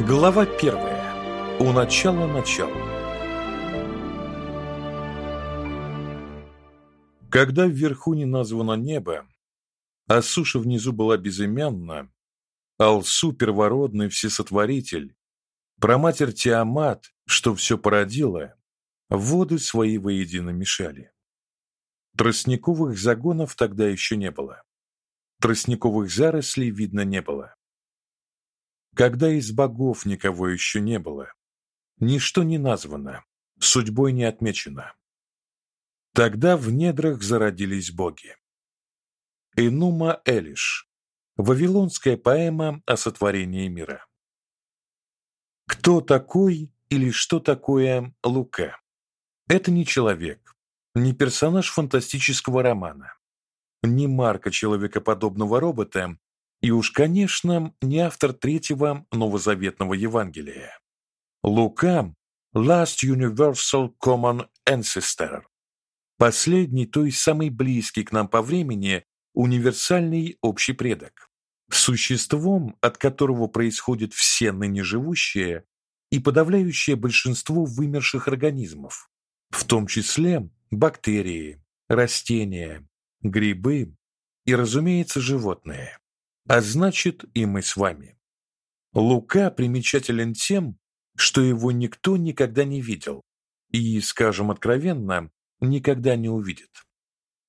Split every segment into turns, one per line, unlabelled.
Глава первая. У начала начала. Когда вверху не названо небо, а суша внизу была безымянна, Алсу первородный всесотворитель, проматерь Тиамат, что все породила, воды свои воедино мешали. Тростниковых загонов тогда еще не было. Тростниковых зарослей видно не было. Когда из богов никого еще не было, ничто не названо, судьбой не отмечено. Тогда в недрах зародились боги. Энума Элиш. Вавилонская поэма о сотворении мира. Кто такой или что такое Лука? Это не человек, не персонаж фантастического романа, не марка человекоподобного робота и уж, конечно, не автор третьего новозаветного Евангелия. Лука Last Universal Common Ancestor. Последний, то есть самый близкий к нам по времени, универсальный общий предок. Существом, от которого происходят все ныне живущие и подавляющее большинство вымерших организмов, в том числе бактерии, растения, грибы и, разумеется, животные. А значит, и мы с вами. Лука примечателен тем, что его никто никогда не видел и, скажем откровенно, никогда не увидит.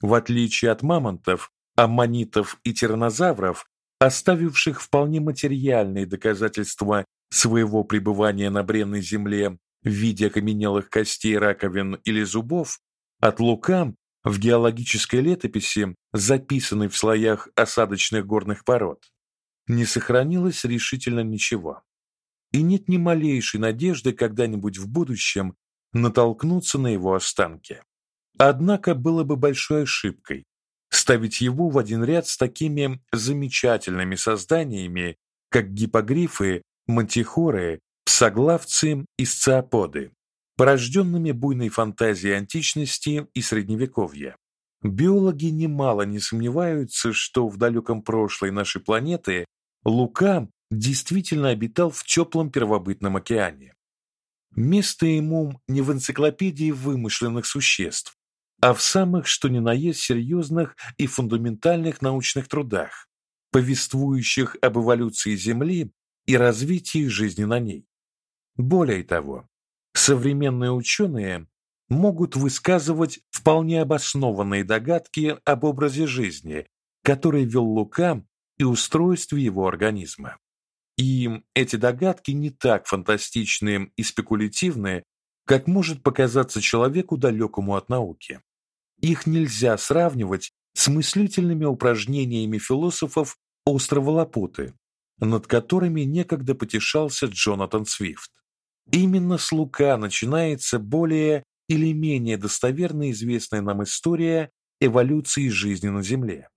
В отличие от мамонтов, аммонитов и тираннозавров, оставивших вполне материальные доказательства своего пребывания на бренной земле в виде окаменелых костей, раковин или зубов, от лука в геологической летописи, записанной в слоях осадочных горных пород, не сохранилось решительно ничего. И нет ни малейшей надежды когда-нибудь в будущем натолкнуться на его останки. Однако было бы большой ошибкой ставить его в один ряд с такими замечательными созданиями, как гипогрифы, мантихоры, псоглавцы и сциоподы, порожденными буйной фантазией античности и средневековья. Биологи немало не сомневаются, что в далеком прошлой нашей планеты Лука действительно обитал в теплом первобытном океане. Место ему не в энциклопедии вымышленных существ, а в самых что ни на есть серьезных и фундаментальных научных трудах, повествующих об эволюции Земли и развитии жизни на ней. Более того, современные ученые могут высказывать вполне обоснованные догадки об образе жизни, который вел Лука и устройстве его организма. И эти догадки не так фантастичны и спекулятивны, как может показаться человеку далекому от науки. Их нельзя сравнивать с мыслительными упражнениями философов острова Лапуты, над которыми некогда потешался Джонатан Свифт. Именно с Лука начинается более или менее достоверно известная нам история эволюции жизни на Земле,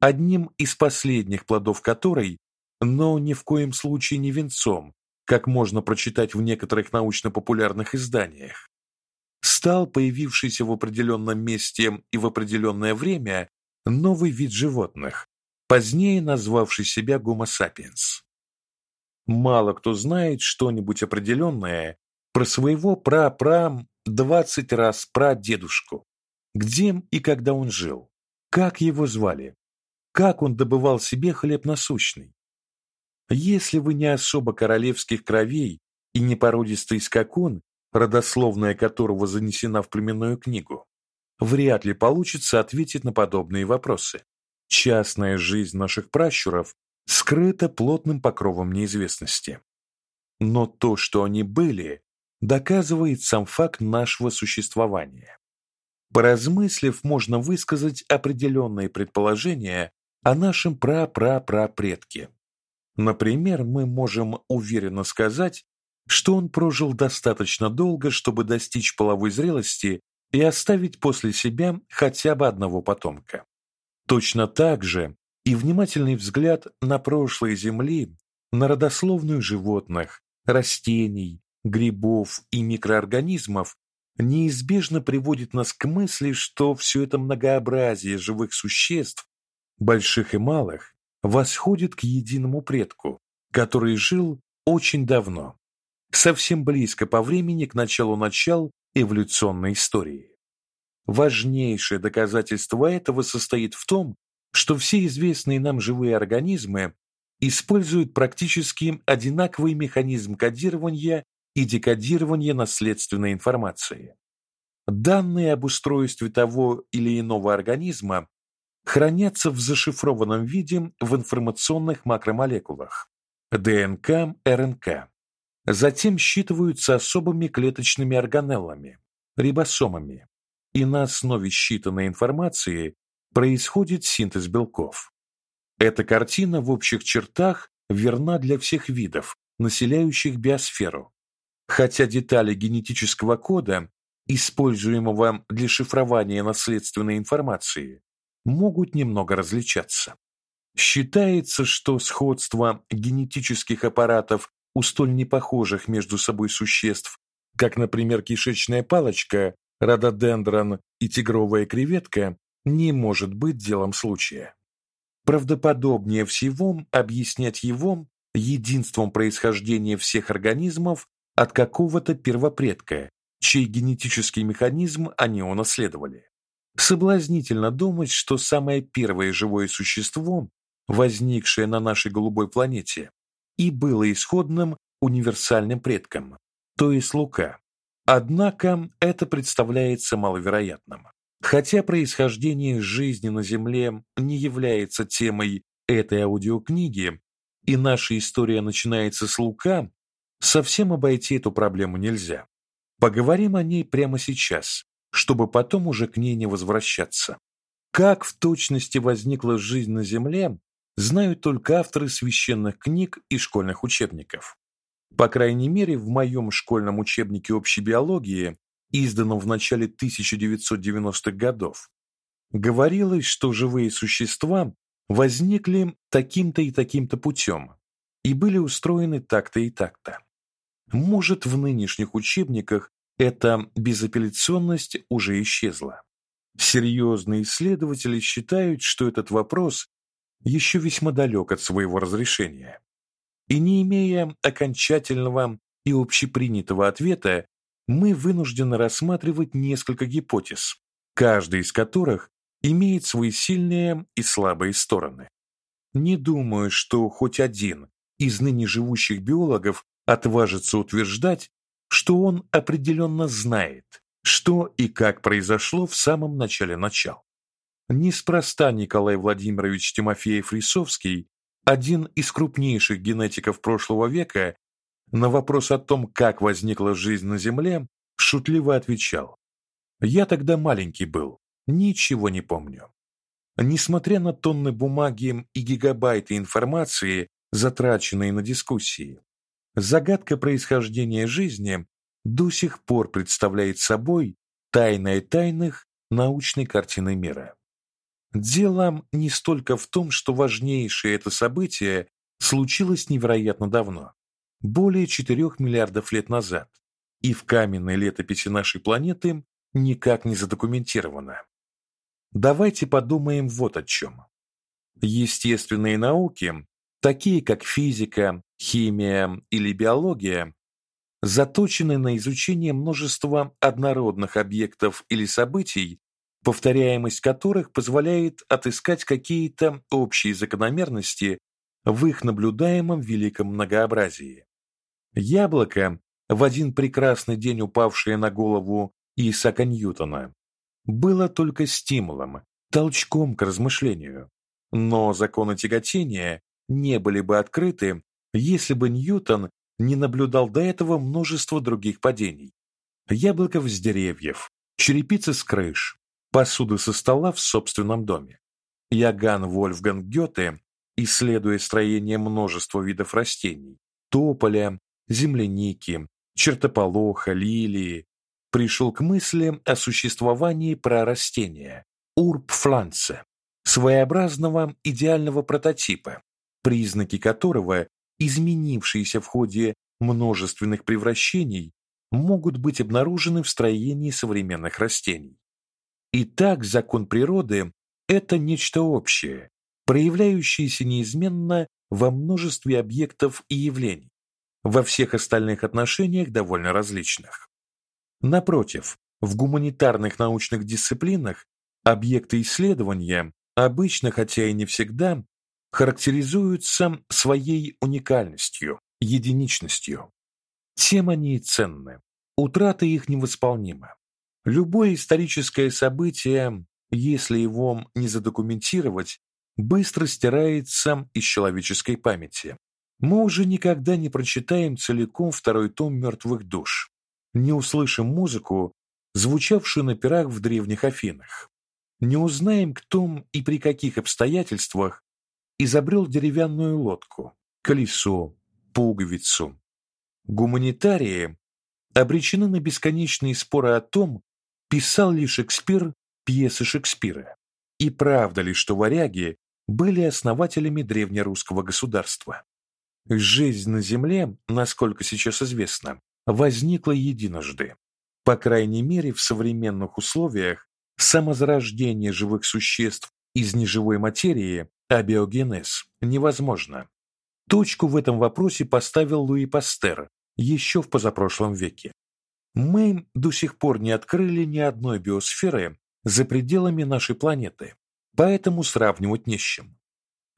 одним из последних плодов которой, но ни в коем случае не венцом, как можно прочитать в некоторых научно-популярных изданиях, стал появившийся в определенном месте и в определенное время новый вид животных, позднее назвавший себя Homo sapiens. Мало кто знает что-нибудь определенное про своего пра-пра двадцать раз прадедушку. Где и когда он жил, как его звали, как он добывал себе хлеб насущный. Если вы не особо королевских кровей и не породистый скакун, родословная которого занесена в племенную книгу, вряд ли получится ответить на подобные вопросы. Частная жизнь наших пращуров скрыта плотным покровом неизвестности. Но то, что они были, доказывает сам факт нашего существования. Поразмыслив, можно высказать определенные предположения о нашем пра-пра-пра-предке. Например, мы можем уверенно сказать, что он прожил достаточно долго, чтобы достичь половой зрелости и оставить после себя хотя бы одного потомка. Точно так же и внимательный взгляд на прошлое Земли, на родословную животных, растений, грибов и микроорганизмов неизбежно приводит нас к мысли, что все это многообразие живых существ, больших и малых, восходит к единому предку, который жил очень давно, совсем близко по времени к началу начал эволюционной истории. Важнейшее доказательство этого состоит в том, что все известные нам живые организмы используют практически одинаковый механизм кодирования и декодирования наследственной информации. Данные об устройстве того или иного организма хранятся в зашифрованном виде в информационных макромолекулах ДНК, РНК. Затем считываются особыми клеточными органеллами, рибосомами, и на основе считанной информации происходит синтез белков. Эта картина в общих чертах верна для всех видов, населяющих биосферу. Хотя детали генетического кода, используемого для шифрования наследственной информации, могут немного различаться. Считается, что сходство генетических аппаратов у столь непохожих между собой существ, как, например, кишечная палочка, рододендрон и тигровая креветка, не может быть делом случая. Правдоподобнее всего объяснять его единством происхождения всех организмов от какого-то первопредка, чей генетический механизм они унаследовали. Соблазнительно думать, что самое первое живое существо, возникшее на нашей голубой планете, и было исходным универсальным предком, то есть Лука. Однако это представляется маловероятным. Хотя происхождение жизни на Земле не является темой этой аудиокниги, и наша история начинается с Лука, совсем обойти эту проблему нельзя. Поговорим о ней прямо сейчас, чтобы потом уже к ней не возвращаться. Как в точности возникла жизнь на Земле, знают только авторы священных книг и школьных учебников. По крайней мере, в моем школьном учебнике общей биологии, изданном в начале 1990-х годов, говорилось, что живые существа возникли таким-то и таким-то путем и были устроены так-то и так-то. Может, в нынешних учебниках эта безапелляционность уже исчезла. Серьезные исследователи считают, что этот вопрос еще весьма далек от своего разрешения. И не имея окончательного и общепринятого ответа, мы вынуждены рассматривать несколько гипотез, каждая из которых имеет свои сильные и слабые стороны. Не думаю, что хоть один из ныне живущих биологов отважится утверждать, что он определенно знает, что и как произошло в самом начале начал. Неспроста Николай Владимирович Тимофеев-Рисовский, один из крупнейших генетиков прошлого века, на вопрос о том, как возникла жизнь на Земле, шутливо отвечал: "Я тогда маленький был, ничего не помню". Несмотря на тонны бумаги и гигабайты информации, затраченные на дискуссии, загадка происхождения жизни до сих пор представляет собой тайное тайных научной картины мира. Дело не столько в том, что важнейшее это событие случилось невероятно давно, более 4 миллиардов лет назад, и в каменной летописи нашей планеты никак не задокументировано. Давайте подумаем вот о чем. Естественные науки, такие как физика, химия или биология, заточены на изучение множества однородных объектов или событий повторяемость которых позволяет отыскать какие-то общие закономерности в их наблюдаемом великом многообразии. Яблоко, в один прекрасный день упавшее на голову Исаака Ньютона, было только стимулом, толчком к размышлению. Но законы тяготения не были бы открыты, если бы Ньютон не наблюдал до этого множество других падений. Яблоко с деревьев, черепицы с крыш, посуды со стола в собственном доме. Яган Вольфганг Гёте, исследуя строение множества видов растений, тополя, земляники, чертополоха, лилии, пришел к мысли о существовании прорастения урбфланце, своеобразного идеального прототипа, признаки которого, изменившиеся в ходе множественных превращений, могут быть обнаружены в строении современных растений. Итак, закон природы это нечто общее, проявляющееся неизменно во множестве объектов и явлений. Во всех остальных отношениях довольно различных. Напротив, в гуманитарных научных дисциплинах объекты исследования обычно, хотя и не всегда, характеризуются своей уникальностью, единичностью. Тем они и ценны. Утрата их невосполнима. Любое историческое событие, если его не задокументировать, быстро стирается из человеческой памяти. Мы уже никогда не прочитаем целиком второй том мертвых душ, не услышим музыку, звучавшую на пирах в древних Афинах. Не узнаем, кто и при каких обстоятельствах изобрел деревянную лодку, колесо, пуговицу. Гуманитарии обречены на бесконечные споры о том, писал ли Шекспир пьесы Шекспира, и правда ли, что варяги были основателями древнерусского государства. Жизнь на земле, насколько сейчас известно, возникла единожды. По крайней мере, в современных условиях самозарождение живых существ из неживой материи, абиогенез, невозможно. Точку в этом вопросе поставил Луи Пастер еще в позапрошлом веке. Мы до сих пор не открыли ни одной биосферы за пределами нашей планеты, поэтому сравнивать не с чем.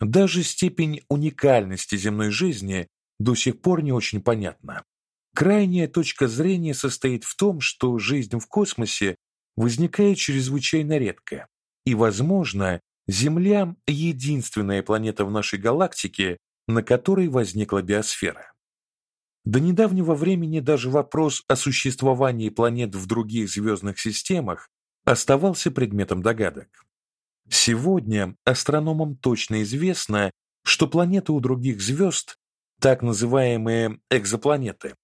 Даже степень уникальности земной жизни до сих пор не очень понятна. Крайняя точка зрения состоит в том, что жизнь в космосе возникает чрезвычайно редко, и, возможно, Земля единственная планета в нашей галактике, на которой возникла биосфера. До недавнего времени даже вопрос о существовании планет в других звездных системах оставался предметом догадок. Сегодня астрономам точно известно, что планеты у других звезд, так называемые экзопланеты,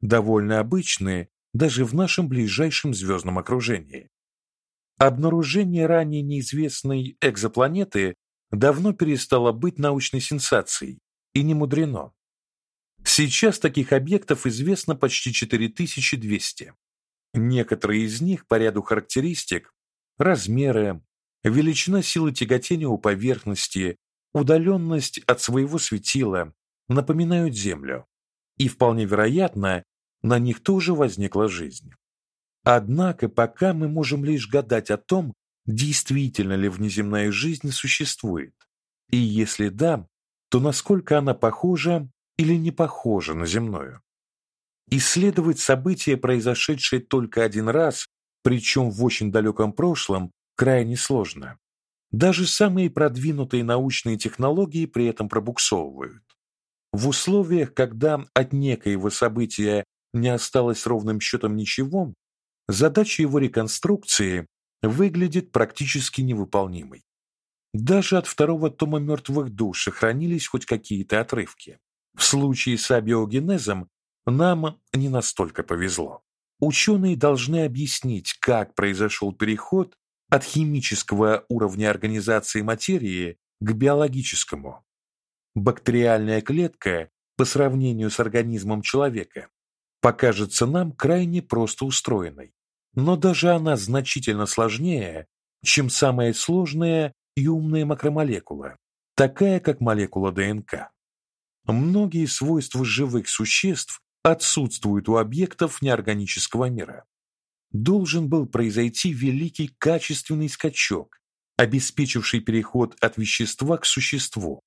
довольно обычные даже в нашем ближайшем звездном окружении. Обнаружение ранее неизвестной экзопланеты давно перестало быть научной сенсацией, и не мудрено. Сейчас таких объектов известно почти 4200. Некоторые из них по ряду характеристик, размеры, величина силы тяготения у поверхности, удаленность от своего светила напоминают Землю, и вполне вероятно, на них тоже возникла жизнь. Однако пока мы можем лишь гадать о том, действительно ли внеземная жизнь существует, и если да, то насколько она похожа или не похожа на земную. Исследовать события, произошедшие только один раз, причем в очень далеком прошлом, крайне сложно. Даже самые продвинутые научные технологии при этом пробуксовывают. В условиях, когда от некоего события не осталось ровным счетом ничего, задача его реконструкции выглядит практически невыполнимой. Даже от второго тома мертвых душ сохранились хоть какие-то отрывки. В случае с абиогенезом нам не настолько повезло. Ученые должны объяснить, как произошел переход от химического уровня организации материи к биологическому. Бактериальная клетка по сравнению с организмом человека покажется нам крайне просто устроенной, но даже она значительно сложнее, чем самая сложная и умная макромолекула, такая как молекула ДНК. Многие свойства живых существ отсутствуют у объектов неорганического мира. Должен был произойти великий качественный скачок, обеспечивший переход от вещества к существу.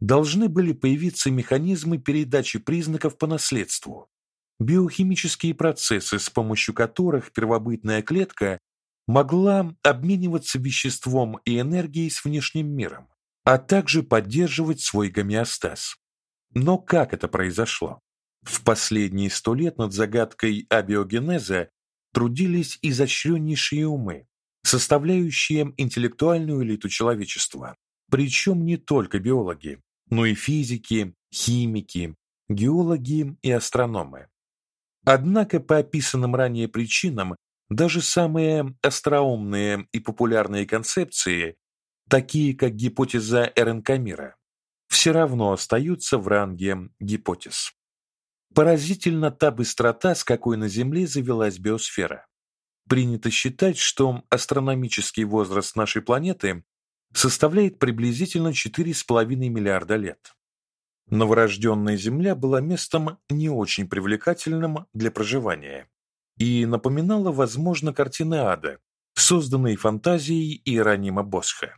Должны были появиться механизмы передачи признаков по наследству, биохимические процессы, с помощью которых первобытная клетка могла обмениваться веществом и энергией с внешним миром, а также поддерживать свой гомеостаз. Но как это произошло? В последние сто лет над загадкой абиогенеза трудились изощреннейшие умы, составляющие интеллектуальную элиту человечества, причем не только биологи, но и физики, химики, геологи и астрономы. Однако по описанным ранее причинам даже самые остроумные и популярные концепции, такие как гипотеза РНК мира, все равно остаются в ранге гипотез. Поразительна та быстрота, с какой на Земле завелась биосфера. Принято считать, что астрономический возраст нашей планеты составляет приблизительно 4,5 миллиарда лет. Новорожденная Земля была местом не очень привлекательным для проживания и напоминала, возможно, картины ада, созданные фантазией Иеронима Босха.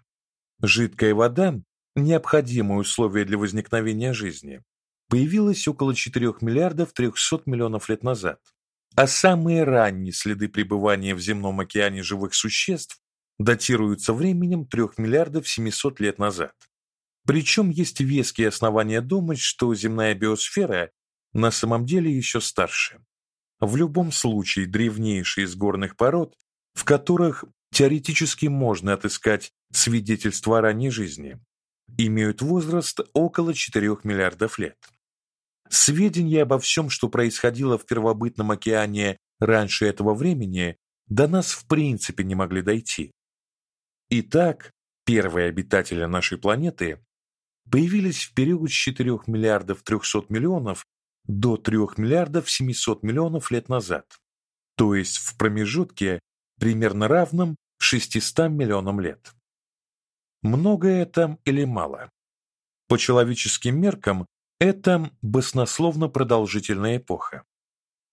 Жидкая вода, необходимое условие для возникновения жизни, появилась около 4 миллиардов 300 миллионов лет назад. А самые ранние следы пребывания в земном океане живых существ датируются временем 3 миллиардов 700 лет назад. Причем есть веские основания думать, что земная биосфера на самом деле еще старше. В любом случае, древнейшие из горных пород, в которых теоретически можно отыскать свидетельства ранней жизни, имеют возраст около 4 миллиардов лет. Сведения обо всем, что происходило в первобытном океане раньше этого времени, до нас в принципе не могли дойти. Итак, первые обитатели нашей планеты появились в период с 4 миллиардов 300 миллионов до 3 миллиардов 700 миллионов лет назад, то есть в промежутке примерно равном 600 миллионам лет. Много это или мало? По человеческим меркам это баснословно продолжительная эпоха.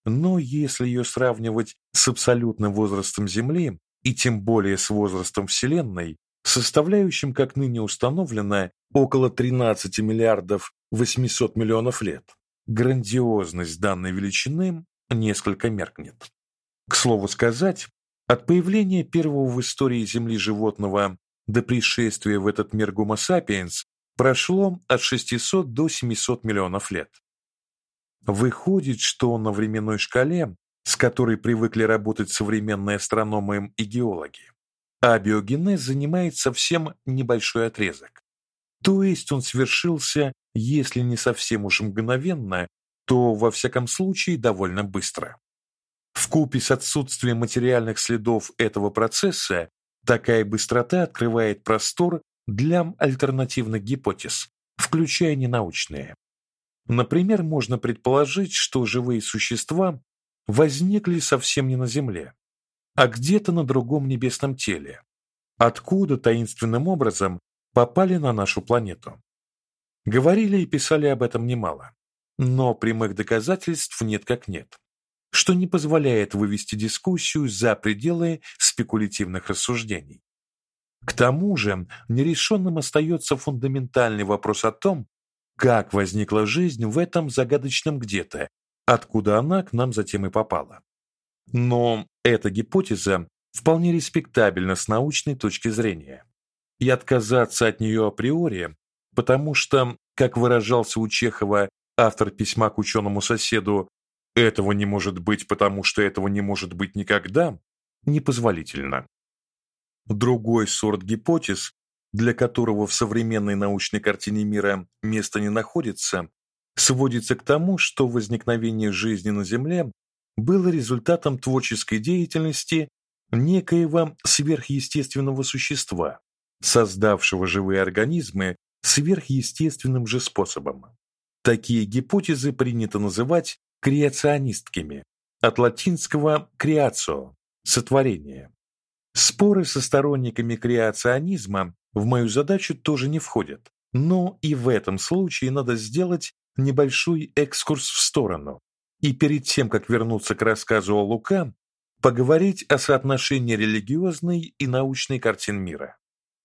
Но если ее сравнивать с абсолютным возрастом Земли и тем более с возрастом Вселенной, составляющим, как ныне установлено, около 13 миллиардов 800 миллионов лет, грандиозность данной величины несколько меркнет. К слову сказать, от появления первого в истории Земли животного до пришествия в этот мир Homo sapiens прошло от 600 до 700 миллионов лет. Выходит, что на временной шкале, с которой привыкли работать современные астрономы и геологи, абиогенез занимает совсем небольшой отрезок. То есть он свершился, если не совсем уж мгновенно, то во всяком случае довольно быстро. В купе с отсутствием материальных следов этого процесса такая быстрота открывает простор для альтернативных гипотез, включая ненаучные. Например, можно предположить, что живые существа возникли совсем не на Земле, а где-то на другом небесном теле, откуда таинственным образом попали на нашу планету. Говорили и писали об этом немало, но прямых доказательств нет как нет, что не позволяет вывести дискуссию за пределы спекулятивных рассуждений. К тому же, нерешенным остается фундаментальный вопрос о том, как возникла жизнь в этом загадочном где-то, откуда она к нам затем и попала. Но эта гипотеза вполне респектабельна с научной точки зрения. И отказаться от нее априори, потому что, как выражался у Чехова автор письма к ученому соседу, этого не может быть, потому что этого не может быть никогда, непозволительно. Другой сорт гипотез, для которого в современной научной картине мира места не находится, сводится к тому, что возникновение жизни на Земле было результатом творческой деятельности некоего сверхъестественного существа, создавшего живые организмы сверхъестественным же способом. Такие гипотезы принято называть креационистскими, от латинского creatio сотворение. Споры со сторонниками креационизма в мою задачу тоже не входят. Но и в этом случае надо сделать небольшой экскурс в сторону. И перед тем, как вернуться к рассказу о Лука, поговорить о соотношении религиозной и научной картин мира.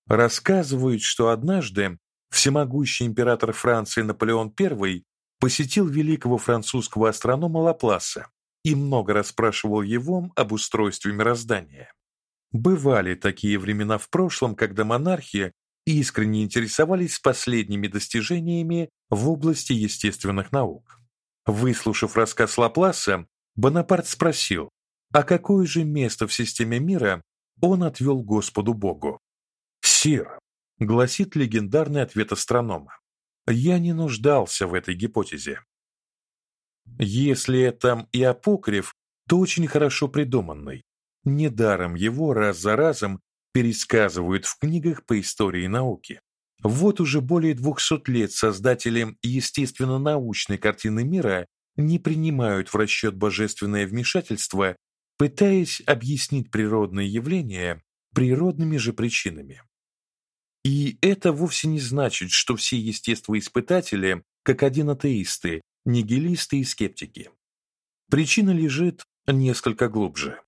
Рассказывают, что однажды всемогущий император Франции Наполеон I посетил великого французского астронома Лапласа и много расспрашивал его об устройстве мироздания. Бывали такие времена в прошлом, когда монархи искренне интересовались последними достижениями в области естественных наук. Выслушав рассказ Лапласа, Бонапарт спросил, а какое же место в системе мира он отвел Господу Богу? «Сир», — гласит легендарный ответ астронома, — «я не нуждался в этой гипотезе». Если это и апокриф, то очень хорошо придуманный, Недаром его раз за разом пересказывают в книгах по истории науки. Вот уже более 200 лет создатели естественно-научной картины мира не принимают в расчет божественное вмешательство, пытаясь объяснить природные явления природными же причинами. И это вовсе не значит, что все естествоиспытатели как один атеисты, нигилисты и скептики. Причина лежит несколько глубже.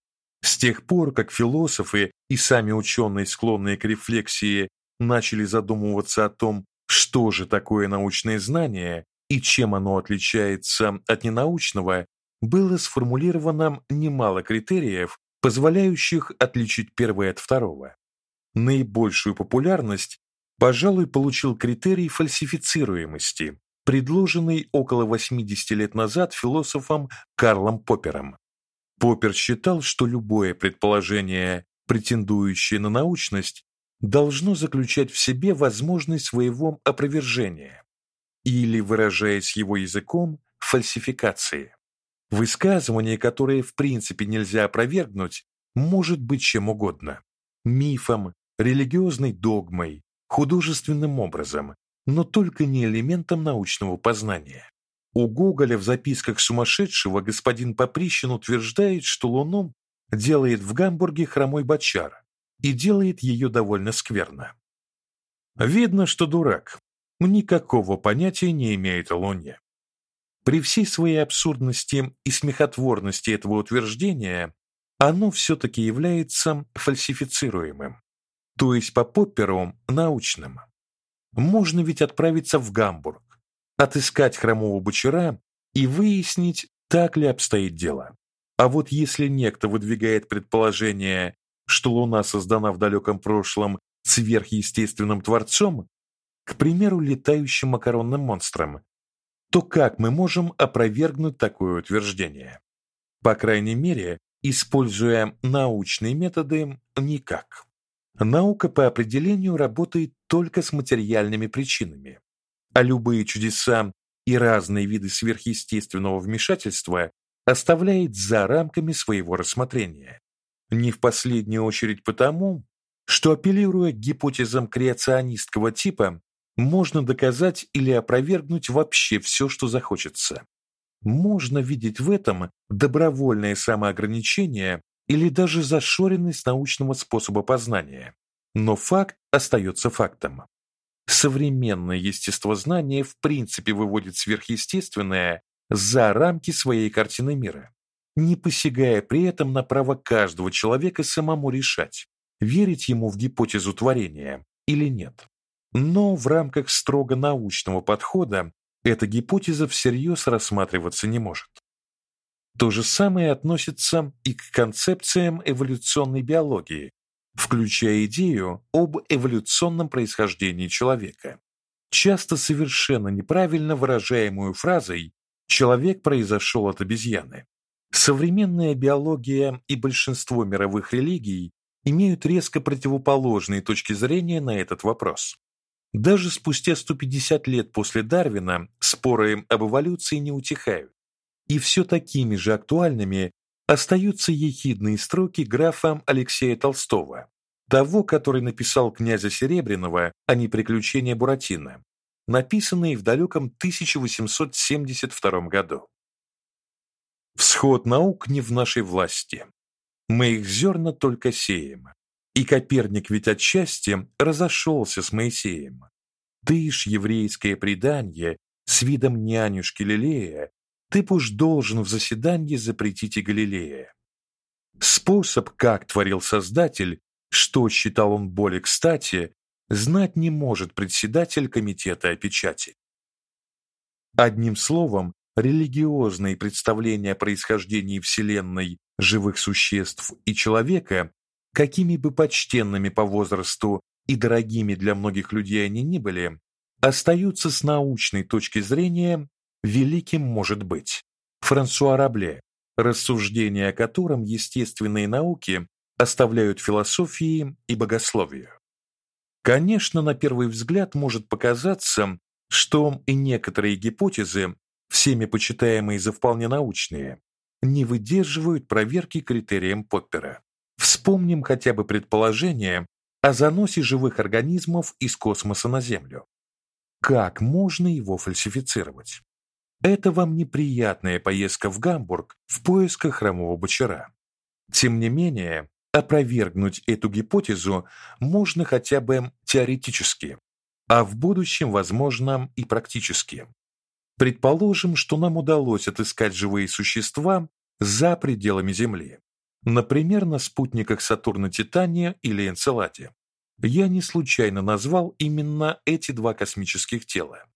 С тех пор, как философы и сами ученые, склонные к рефлексии, начали задумываться о том, что же такое научное знание и чем оно отличается от ненаучного, было сформулировано немало критериев, позволяющих отличить первое от второго. Наибольшую популярность, пожалуй, получил критерий фальсифицируемости, предложенный около 80 лет назад философом Карлом Поппером. Поппер считал, что любое предположение, претендующее на научность, должно заключать в себе возможность своего опровержения или, выражаясь его языком, фальсификации. Высказывание, которое в принципе нельзя опровергнуть, может быть чем угодно: мифом, религиозной догмой, художественным образом, но только не элементом научного познания. У Гоголя в записках сумасшедшего господин Поприщин утверждает, что Луну делает в Гамбурге хромой бочар и делает ее довольно скверно. Видно, что дурак. Никакого понятия не имеет о Луне. При всей своей абсурдности и смехотворности этого утверждения, оно все таки является фальсифицируемым, то есть по Попперу научным. Можно ведь отправиться в Гамбург, отыскать хромого бочара и выяснить, так ли обстоит дело. А вот если некто выдвигает предположение, что Луна создана в далеком прошлом сверхъестественным творцом, к примеру, летающим макаронным монстром, то как мы можем опровергнуть такое утверждение? По крайней мере, используя научные методы, никак. Наука по определению работает только с материальными причинами, а любые чудеса и разные виды сверхъестественного вмешательства оставляет за рамками своего рассмотрения. Не в последнюю очередь потому, что апеллируя к гипотезам креационистского типа, можно доказать или опровергнуть вообще все, что захочется. Можно видеть в этом добровольное самоограничение или даже зашоренность научного способа познания. Но факт остается фактом. Современное естествознание в принципе выводит сверхъестественное за рамки своей картины мира, не посягая при этом на право каждого человека самому решать, верить ему в гипотезу творения или нет. Но в рамках строго научного подхода эта гипотеза всерьез рассматриваться не может. То же самое относится и к концепциям эволюционной биологии, включая идею об эволюционном происхождении человека, часто совершенно неправильно выражаемую фразой человек произошел от обезьяны. Современная биология и большинство мировых религий имеют резко противоположные точки зрения на этот вопрос. Даже спустя 150 лет после Дарвина споры об эволюции не утихают. И все такими же актуальными остаются ехидные строки графа Алексея Толстого, того, который написал князя Серебряного, а не приключения Буратино, написанные в далеком 1872 году. Всход наук не в нашей власти. Мы их зерна только сеем. И Коперник ведь отчасти разошелся с Моисеем. Ты ж еврейское предание с видом нянюшки Лилея, ты уж должен в заседании запретить и Галилея. Способ, как творил Создатель, что считал он более кстати, знать не может председатель комитета о печати. Одним словом, религиозные представления о происхождении Вселенной, живых существ и человека, какими бы почтенными по возрасту и дорогими для многих людей они ни были, остаются с научной точки зрения великим может быть. Франсуа Рабле, рассуждения о котором естественные науки оставляют философии и богословию. Конечно, на первый взгляд может показаться, что и некоторые гипотезы, всеми почитаемые за вполне научные, не выдерживают проверки критериям Поппера. Вспомним хотя бы предположение о заносе живых организмов из космоса на Землю. Как можно его фальсифицировать? Это вам неприятная поездка в Гамбург в поисках хромого бочара. Тем не менее, опровергнуть эту гипотезу можно хотя бы теоретически, а в будущем, возможно, и практически. Предположим, что нам удалось отыскать живые существа за пределами Земли. Например, на спутниках Сатурна Титания или Энцеладе. Я не случайно назвал именно эти два космических тела.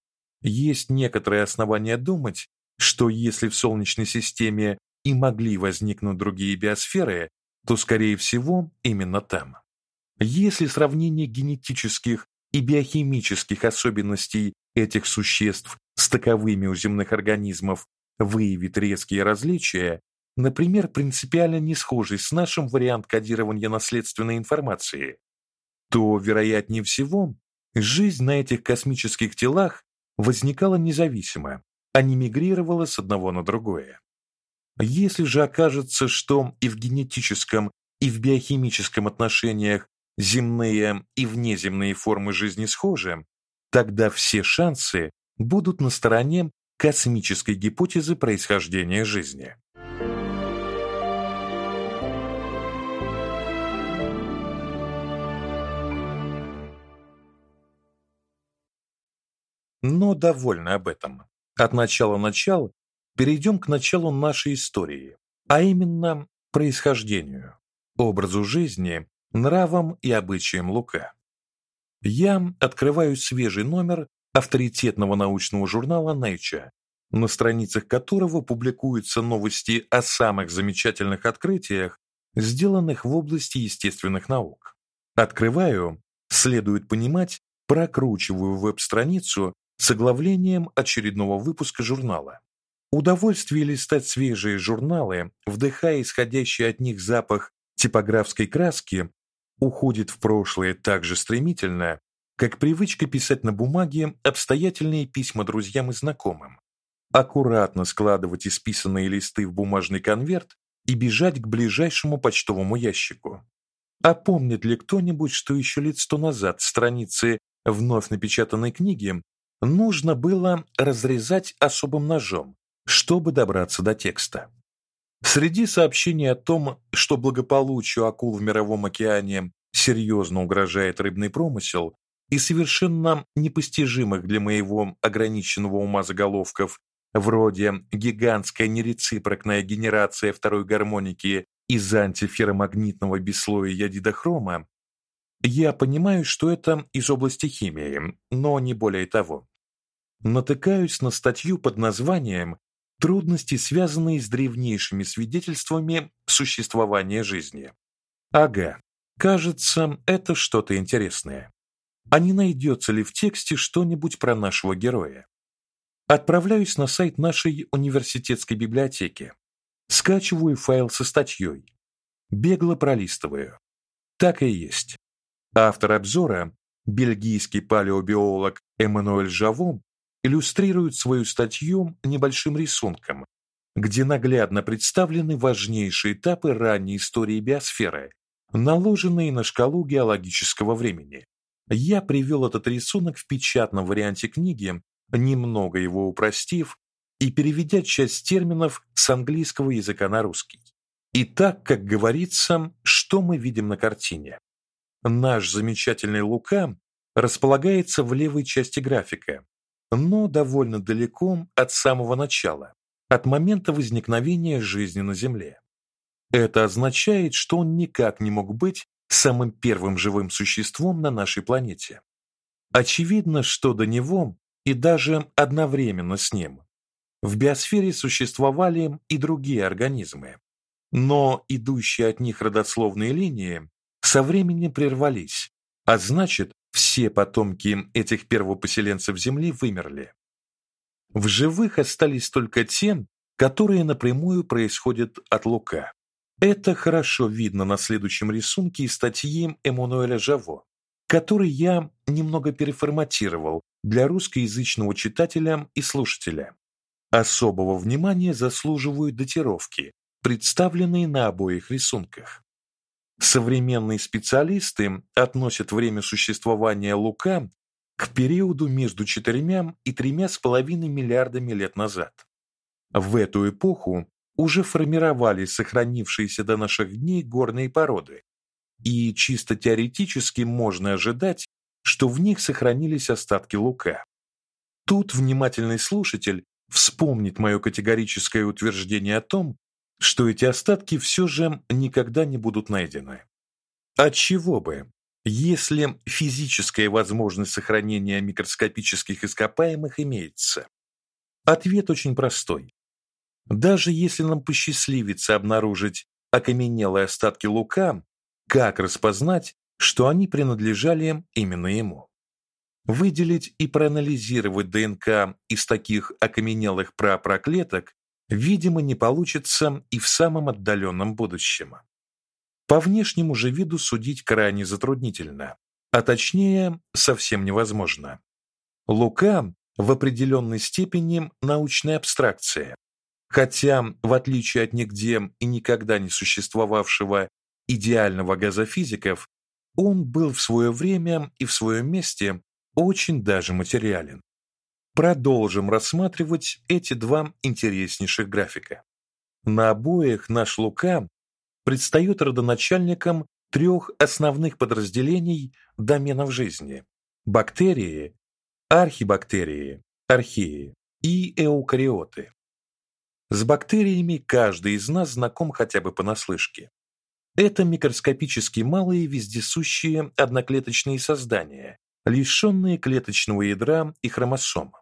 Есть некоторые основания думать, что если в Солнечной системе и могли возникнуть другие биосферы, то скорее всего именно там. Если сравнение генетических и биохимических особенностей этих существ с таковыми у земных организмов выявит резкие различия, например, принципиально не схожий с нашим вариант кодирования наследственной информации, то вероятнее всего жизнь на этих космических телах возникала независимо, а не мигрировала с одного на другое. Если же окажется, что и в генетическом, и в биохимическом отношениях земные и внеземные формы жизни схожи, тогда все шансы будут на стороне космической гипотезы происхождения жизни. Но довольно об этом. От начала начал перейдем к началу нашей истории, а именно происхождению, образу жизни, нравам и обычаям Лука. Я открываю свежий номер авторитетного научного журнала Nature, на страницах которого публикуются новости о самых замечательных открытиях, сделанных в области естественных наук. Открываю, следует понимать, прокручиваю веб-страницу с оглавлением очередного выпуска журнала. Удовольствие листать свежие журналы, вдыхая исходящий от них запах типографской краски, уходит в прошлое так же стремительно, как привычка писать на бумаге обстоятельные письма друзьям и знакомым, аккуратно складывать исписанные листы в бумажный конверт и бежать к ближайшему почтовому ящику. А помнит ли кто-нибудь, что еще лет сто назад страницы вновь напечатанной книги нужно было разрезать особым ножом, чтобы добраться до текста? Среди сообщений о том, что благополучию акул в мировом океане серьезно угрожает рыбный промысел, и совершенно непостижимых для моего ограниченного ума заголовков, вроде гигантская нереципрокная генерация второй гармоники из антиферромагнитного бесслоя ядидохрома, я понимаю, что это из области химии, но не более того. Натыкаюсь на статью под названием Трудности, связанные с древнейшими свидетельствами существования жизни. Ага. Кажется, это что-то интересное а не найдется ли в тексте что-нибудь про нашего героя. Отправляюсь на сайт нашей университетской библиотеки. Скачиваю файл со статьей. Бегло пролистываю. Так и есть. Автор обзора, бельгийский палеобиолог Эммануэль Жаво, иллюстрирует свою статью небольшим рисунком, где наглядно представлены важнейшие этапы ранней истории биосферы, наложенные на шкалу геологического времени. Я привел этот рисунок в печатном варианте книги, немного его упростив и переведя часть терминов с английского языка на русский. Итак, как говорится, что мы видим на картине? Наш замечательный Лука располагается в левой части графика, но довольно далеко от самого начала, от момента возникновения жизни на Земле. Это означает, что он никак не мог быть самым первым живым существом на нашей планете. Очевидно, что до него и даже одновременно с ним в биосфере существовали и другие организмы, но идущие от них родословные линии со временем прервались, а значит, все потомки этих первопоселенцев Земли вымерли. В живых остались только те, которые напрямую происходят от Лука. Это хорошо видно на следующем рисунке из статьи Эммануэля Жаво, который я немного переформатировал для русскоязычного читателя и слушателя. Особого внимания заслуживают датировки, представленные на обоих рисунках. Современные специалисты относят время существования Лука к периоду между четырьмя и тремя с половиной миллиардами лет назад. В эту эпоху уже формировались сохранившиеся до наших дней горные породы, и чисто теоретически можно ожидать, что в них сохранились остатки лука. Тут внимательный слушатель вспомнит мое категорическое утверждение о том, что эти остатки все же никогда не будут найдены. От чего бы, если физическая возможность сохранения микроскопических ископаемых имеется? Ответ очень простой. Даже если нам посчастливится обнаружить окаменелые остатки лука, как распознать, что они принадлежали именно ему? Выделить и проанализировать ДНК из таких окаменелых прапраклеток, видимо, не получится и в самом отдаленном будущем. По внешнему же виду судить крайне затруднительно, а точнее, совсем невозможно. Лука в определенной степени научная абстракция, хотя в отличие от нигде и никогда не существовавшего идеального газофизиков, он был в свое время и в своем месте очень даже материален. Продолжим рассматривать эти два интереснейших графика. На обоих наш Лука предстает родоначальником трех основных подразделений доменов жизни: бактерии, архибактерии, археи и эукариоты. С бактериями каждый из нас знаком хотя бы понаслышке. Это микроскопически малые вездесущие одноклеточные создания, лишенные клеточного ядра и хромосом.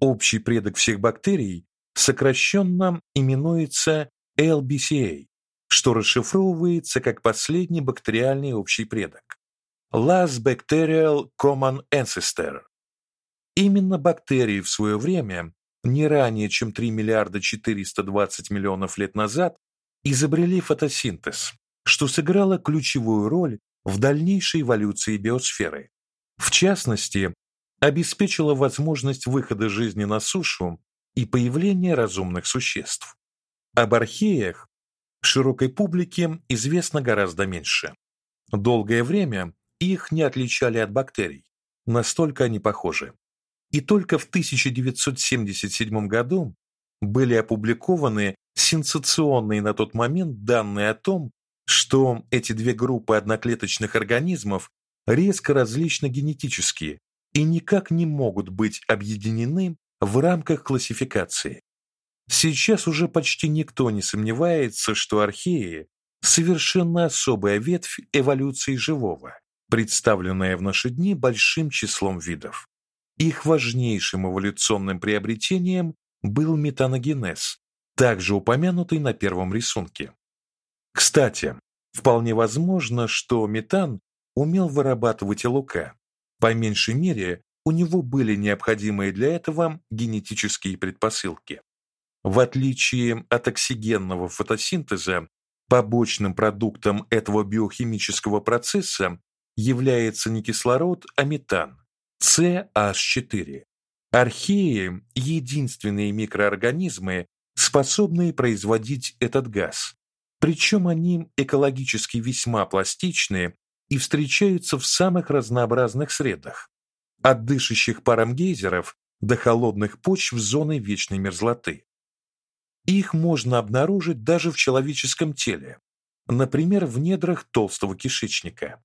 Общий предок всех бактерий сокращенно именуется LBCA, что расшифровывается как последний бактериальный общий предок. Last Bacterial Common Ancestor. Именно бактерии в свое время, не ранее, чем 3 миллиарда 420 миллионов лет назад, изобрели фотосинтез, что сыграло ключевую роль в дальнейшей эволюции биосферы. В частности, обеспечило возможность выхода жизни на сушу и появления разумных существ. Об археях широкой публике известно гораздо меньше. Долгое время их не отличали от бактерий, настолько они похожи. И только в 1977 году были опубликованы сенсационные на тот момент данные о том, что эти две группы одноклеточных организмов резко различны генетически и никак не могут быть объединены в рамках классификации. Сейчас уже почти никто не сомневается, что археи совершенно особая ветвь эволюции живого, представленная в наши дни большим числом видов. Их важнейшим эволюционным приобретением был метаногенез, также упомянутый на первом рисунке. Кстати, вполне возможно, что метан умел вырабатывать и лука. По меньшей мере, у него были необходимые для этого генетические предпосылки. В отличие от оксигенного фотосинтеза, побочным продуктом этого биохимического процесса является не кислород, а метан CH4. Археи единственные микроорганизмы, способные производить этот газ. Причем они экологически весьма пластичны и встречаются в самых разнообразных средах, от дышащих паром гейзеров до холодных почв зоны вечной мерзлоты. Их можно обнаружить даже в человеческом теле, например, в недрах толстого кишечника.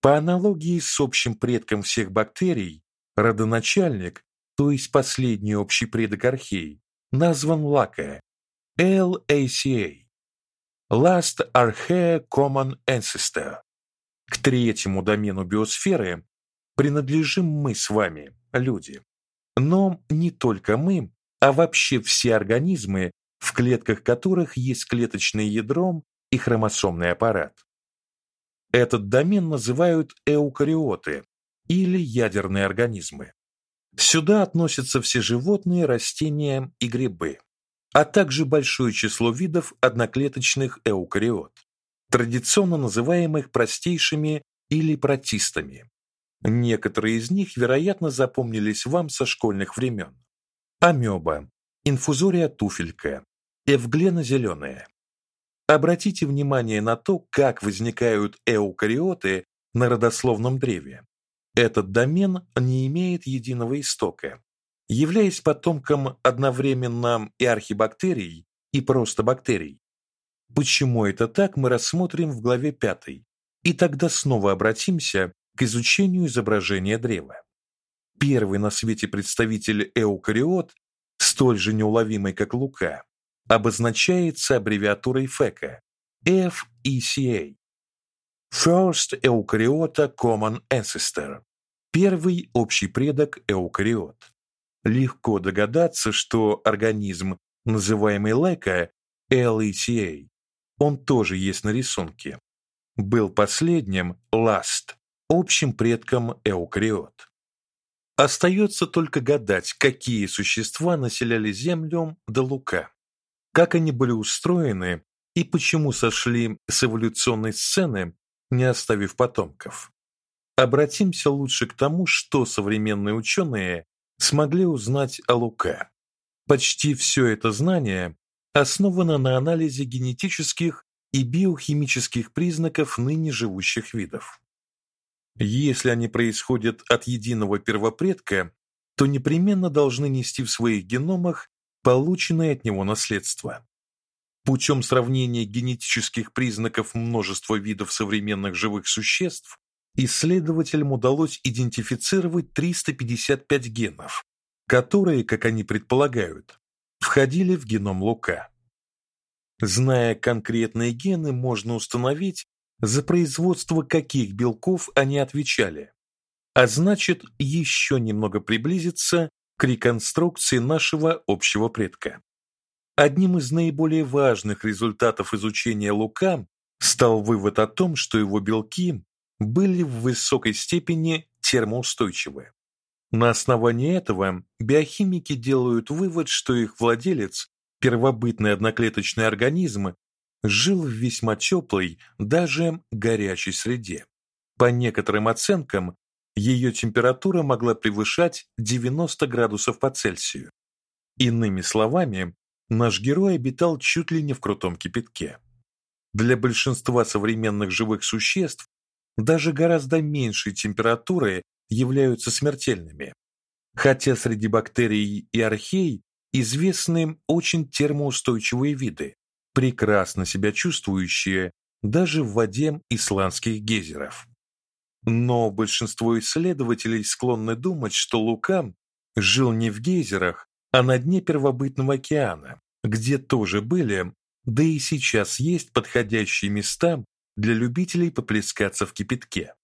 По аналогии с общим предком всех бактерий, родоначальник, то есть последний общий предок архей, назван лака LACA Last Archaea Common Ancestor. К третьему домену биосферы принадлежим мы с вами, люди. Но не только мы, а вообще все организмы, в клетках которых есть клеточное ядро и хромосомный аппарат. Этот домен называют эукариоты или ядерные организмы. Сюда относятся все животные, растения и грибы, а также большое число видов одноклеточных эукариот традиционно называемых простейшими или протистами. Некоторые из них, вероятно, запомнились вам со школьных времен. Амеба, инфузория туфелька, эвглена зеленая. Обратите внимание на то, как возникают эукариоты на родословном древе. Этот домен не имеет единого истока, являясь потомком одновременно и архибактерий, и просто бактерий. Почему это так, мы рассмотрим в главе 5. И тогда снова обратимся к изучению изображения древа. первый на свете представитель эукариот, столь же неуловимый, как Лука, обозначается аббревиатурой ФЭКа FECA. First Eukaryote Common Ancestor. Первый общий предок эукариот. Легко догадаться, что организм, называемый Лека, LECA, он тоже есть на рисунке. Был последним, last, общим предком эукариот. Остается только гадать, какие существа населяли Землю до Лука, как они были устроены и почему сошли с эволюционной сцены, не оставив потомков. Обратимся лучше к тому, что современные ученые смогли узнать о Лука. Почти все это знание основано на анализе генетических и биохимических признаков ныне живущих видов. Если они происходят от единого первопредка, то непременно должны нести в своих геномах полученное от него наследство. Путем сравнения генетических признаков множества видов современных живых существ исследователям удалось идентифицировать 355 генов, которые, как они предполагают, входили в геном Лука. Зная конкретные гены, можно установить, за производство каких белков они отвечали, а значит, еще немного приблизиться к реконструкции нашего общего предка. Одним из наиболее важных результатов изучения Лука стал вывод о том, что его белки были в высокой степени термоустойчивы. На основании этого биохимики делают вывод, что их владелец, первобытный одноклеточный организм, жил в весьма теплой, даже горячей среде. По некоторым оценкам, ее температура могла превышать 90 градусов по Цельсию. Иными словами, наш герой обитал чуть ли не в крутом кипятке. Для большинства современных живых существ даже гораздо меньшие температуры являются смертельными. Хотя среди бактерий и архей известны очень термоустойчивые виды, прекрасно себя чувствующие даже в воде исландских гейзеров. Но большинство исследователей склонны думать, что Лука жил не в гейзерах, а на дне первобытного океана, где тоже были, да и сейчас есть подходящие места для любителей поплескаться в кипятке.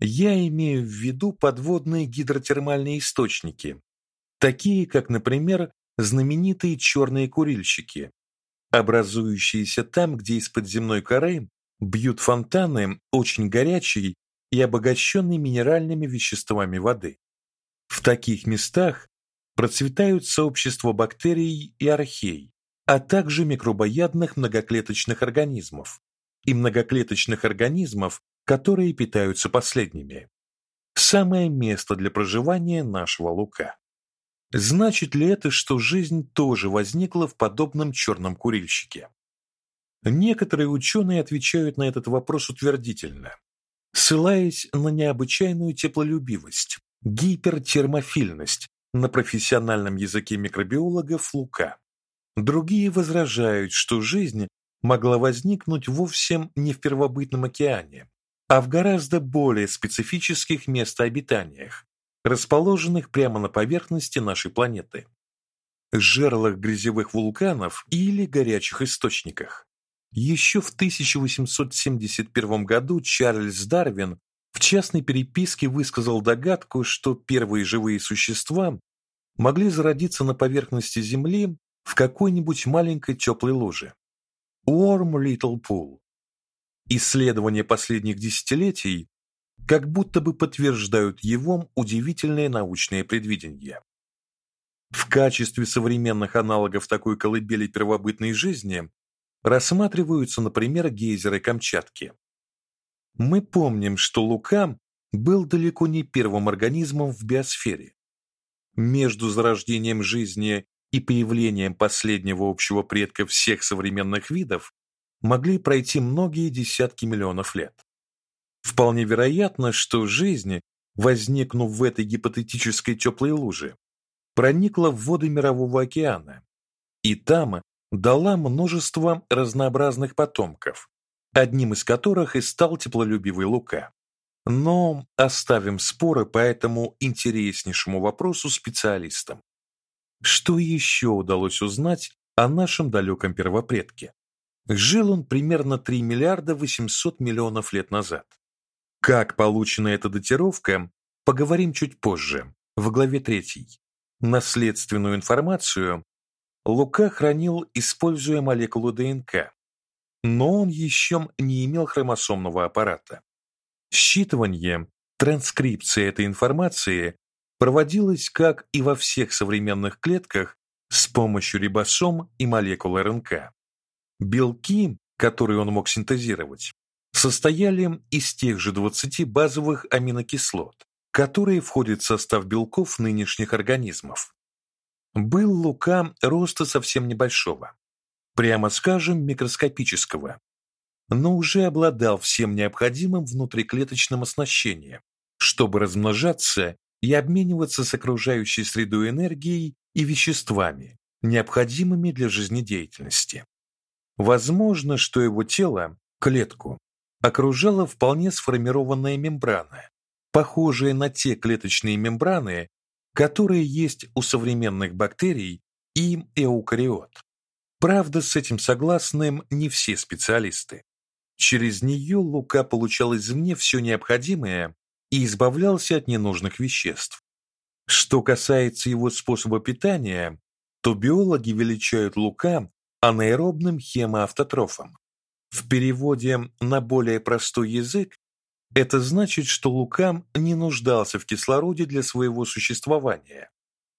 Я имею в виду подводные гидротермальные источники, такие как, например, знаменитые черные курильщики, образующиеся там, где из-под земной коры бьют фонтаны очень горячей и обогащенной минеральными веществами воды. В таких местах процветают сообщества бактерий и архей, а также микробоядных многоклеточных организмов и многоклеточных организмов, которые питаются последними. Самое место для проживания нашего лука. Значит ли это, что жизнь тоже возникла в подобном черном курильщике? Некоторые ученые отвечают на этот вопрос утвердительно, ссылаясь на необычайную теплолюбивость, гипертермофильность на профессиональном языке микробиологов лука. Другие возражают, что жизнь могла возникнуть вовсе не в первобытном океане, а в гораздо более специфических местообитаниях, расположенных прямо на поверхности нашей планеты, жерлах грязевых вулканов или горячих источниках. Еще в 1871 году Чарльз Дарвин в частной переписке высказал догадку, что первые живые существа могли зародиться на поверхности Земли в какой-нибудь маленькой теплой луже. Warm Little Pool. Исследования последних десятилетий как будто бы подтверждают его удивительные научные предвидения. В качестве современных аналогов такой колыбели первобытной жизни рассматриваются, например, гейзеры Камчатки. Мы помним, что Лука был далеко не первым организмом в биосфере. Между зарождением жизни и появлением последнего общего предка всех современных видов могли пройти многие десятки миллионов лет. Вполне вероятно, что жизнь, возникнув в этой гипотетической теплой луже, проникла в воды мирового океана и там дала множество разнообразных потомков, одним из которых и стал теплолюбивый Лука. Но оставим споры по этому интереснейшему вопросу специалистам. Что еще удалось узнать о нашем далеком первопредке? Жил он примерно 3 миллиарда 800 миллионов лет назад. Как получена эта датировка, поговорим чуть позже, в главе 3. Наследственную информацию Лука хранил, используя молекулу ДНК, но он еще не имел хромосомного аппарата. Считывание, транскрипция этой информации проводилось, как и во всех современных клетках, с помощью рибосом и молекул РНК. Белки, которые он мог синтезировать, состояли из тех же 20 базовых аминокислот, которые входят в состав белков нынешних организмов. Был Лука роста совсем небольшого, прямо скажем, микроскопического, но уже обладал всем необходимым внутриклеточным оснащением, чтобы размножаться и обмениваться с окружающей средой энергией и веществами, необходимыми для жизнедеятельности. Возможно, что его тело, клетку, окружала вполне сформированная мембрана, похожая на те клеточные мембраны, которые есть у современных бактерий и эукариот. Правда, с этим согласны не все специалисты. Через нее Лука получал извне все необходимое и избавлялся от ненужных веществ. Что касается его способа питания, то биологи величают Лука анаэробным хемоавтотрофом. В переводе на более простой язык это значит, что Лука не нуждался в кислороде для своего существования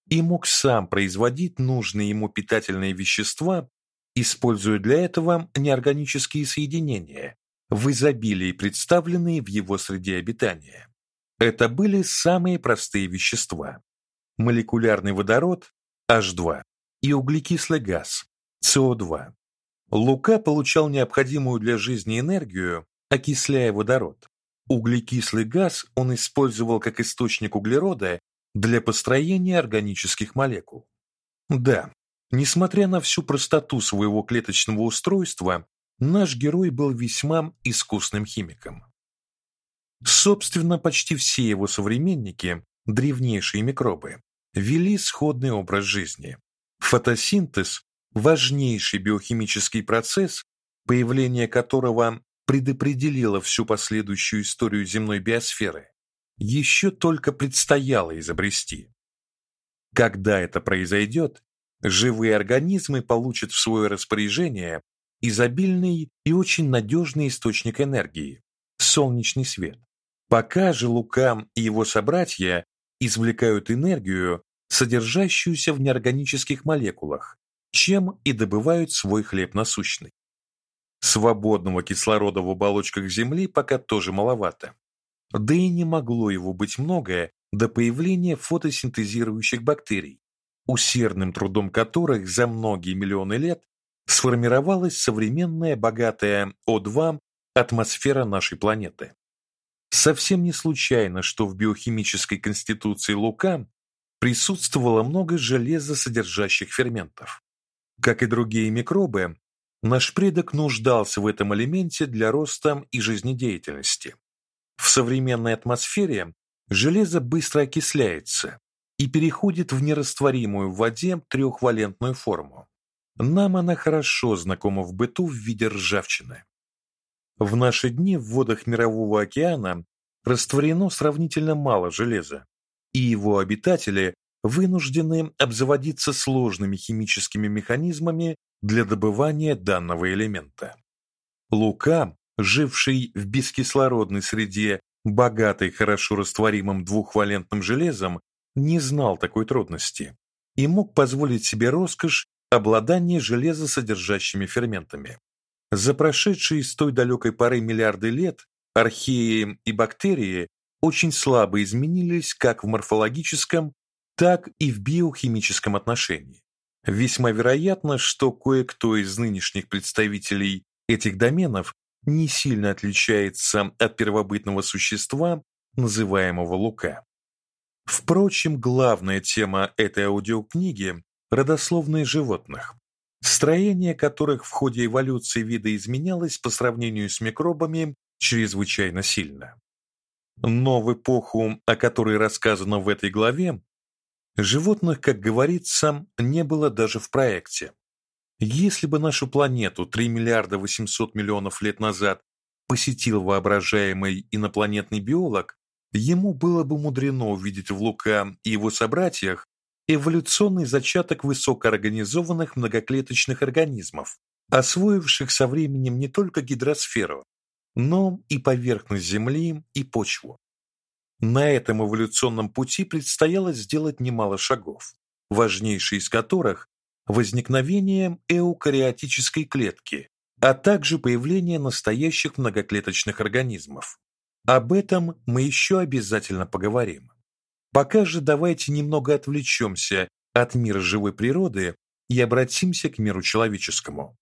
и мог сам производить нужные ему питательные вещества используя для этого неорганические соединения, в изобилии представленные в его среде обитания. Это были самые простые вещества: молекулярный водород H2 и углекислый газ CO2. Лука получал необходимую для жизни энергию, окисляя водород. Углекислый газ он использовал как источник углерода для построения органических молекул. Да, Несмотря на всю простоту своего клеточного устройства, наш герой был весьма искусным химиком. Собственно, почти все его современники, древнейшие микробы, вели сходный образ жизни. Фотосинтез важнейший биохимический процесс, появление которого предопределило всю последующую историю земной биосферы, еще только предстояло изобрести. Когда это произойдет, живые организмы получат в свое распоряжение изобильный и очень надежный источник энергии солнечный свет. Пока же Лука и его собратья извлекают энергию, содержащуюся в неорганических молекулах, чем и добывают свой хлеб насущный. Свободного кислорода в оболочках Земли пока тоже маловато. Да и не могло его быть много до появления фотосинтезирующих бактерий, усердным трудом которых за многие миллионы лет сформировалась современная богатая О2 атмосфера нашей планеты. Совсем не случайно, что в биохимической конституции Лука присутствовало много железосодержащих ферментов. Как и другие микробы, наш предок нуждался в этом элементе для роста и жизнедеятельности. В современной атмосфере железо быстро окисляется, и переходит в нерастворимую в воде трехвалентную форму. Нам она хорошо знакома в быту в виде ржавчины. В наши дни в водах Мирового океана растворено сравнительно мало железа, и его обитатели вынуждены обзаводиться сложными химическими механизмами для добывания данного элемента. Лука, живший в бескислородной среде, богатой хорошо растворимым двухвалентным железом, не знал такой трудности и мог позволить себе роскошь обладания железосодержащими ферментами. За прошедшие с той далекой поры миллиарды лет археи и бактерии очень слабо изменились как в морфологическом, так и в биохимическом отношении. Весьма вероятно, что кое-кто из нынешних представителей этих доменов не сильно отличается от первобытного существа, называемого Лука. Впрочем, главная тема этой аудиокниги родословные животных, строение которых в ходе эволюции вида изменялось по сравнению с микробами чрезвычайно сильно. Но в эпоху, о которой рассказано в этой главе, животных, как говорится, не было даже в проекте. Если бы нашу планету 3 миллиарда 800 миллионов лет назад посетил воображаемый инопланетный биолог, ему было бы мудрено увидеть в Лука и его собратьях эволюционный зачаток высокоорганизованных многоклеточных организмов, освоивших со временем не только гидросферу, но и поверхность Земли и почву. На этом эволюционном пути предстояло сделать немало шагов, важнейший из которых возникновение эукариотической клетки, а также появление настоящих многоклеточных организмов. Об этом мы еще обязательно поговорим. Пока же давайте немного отвлечемся от мира живой природы и обратимся к миру человеческому.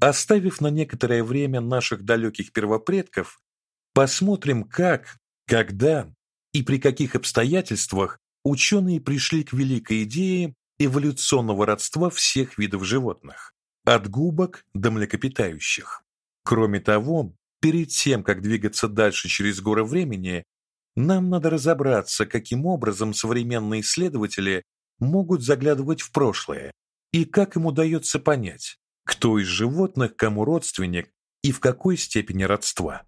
Оставив на некоторое время наших далеких первопредков, посмотрим, как, когда и при каких обстоятельствах ученые пришли к великой идее эволюционного родства всех видов животных, от губок до млекопитающих. Кроме того, перед тем, как двигаться дальше через горы времени, нам надо разобраться, каким образом современные исследователи могут заглядывать в прошлое и как им удается понять, кто из животных кому родственник и в какой степени родства.